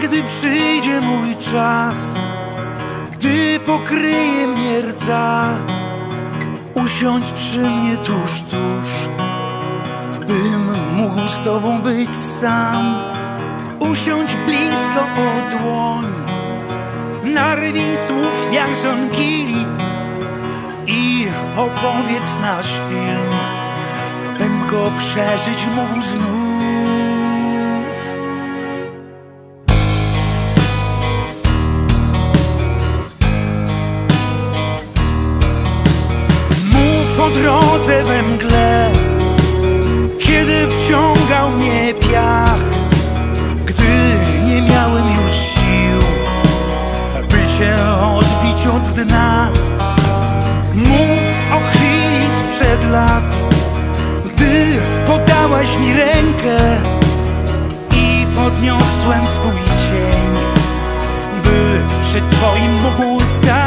Kiedy przyjdzie mój czas Gdy pokryje mnie rdza Usiądź przy mnie tuż, tuż Bym mógł z tobą być sam. Usiądź blisko o dłoń Narwij słów jak żonkili I opowiedz nasz film. Bym go przeżyć mógł znów Mów o drodze we mgle Kiedy wciągał mnie piach Gdy nie miałem już sił By cię odbić od dna. Mów o chwili sprzed lat Gdy podałaś mi rękę I podniosłem swój cień By przed twoim mógł stać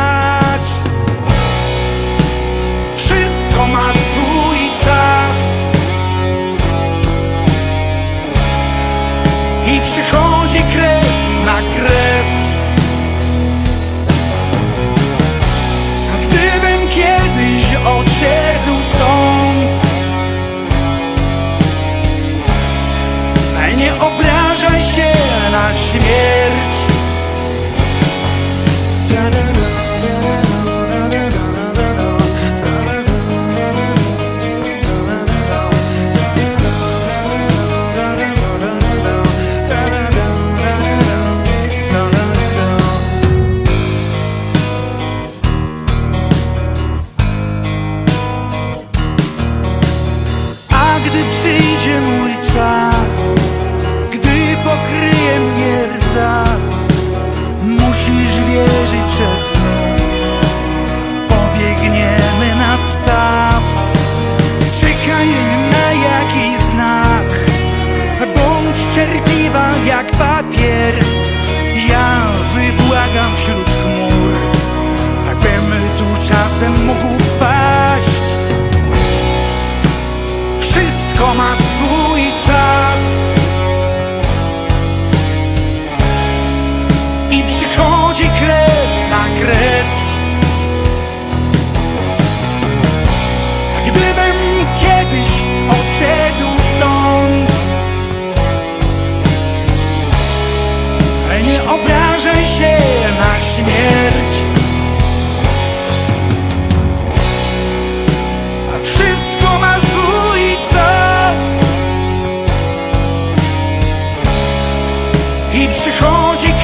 czasem mógł paść Wszystko ma swój czas. I przychodzi kres na kres. Gdybym kiedyś odszedł stąd Nie obrażaj się i przychodzi